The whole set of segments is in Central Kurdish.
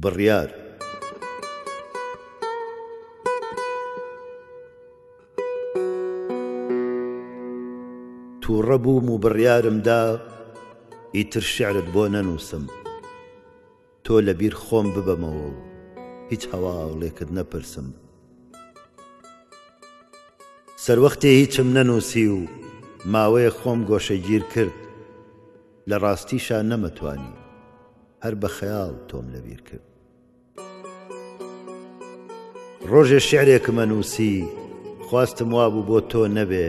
بڕیار. تووڕە بووم و بڕیارم دا ئیتر شیعرت بۆ نەنووسم. تۆ لە بیر خۆم ببەمەوە و هیچ هەواڵێکت نەپرسم. سەروەختی هیچم نەنووسی و ماوەیەک خۆم گۆشەگیر کرد. لە ڕاستیشا نەمەتوانی هەر بە خەیاڵ تۆم لەبیر کرد. ڕۆژێ شعرێکم ئەنووسی خواستم وابوو بۆ تۆ نەبێ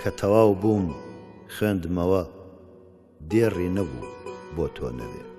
کە تەواو بووم خوێندمەوە دێڕی نەبوو بۆ تۆ نەبێ.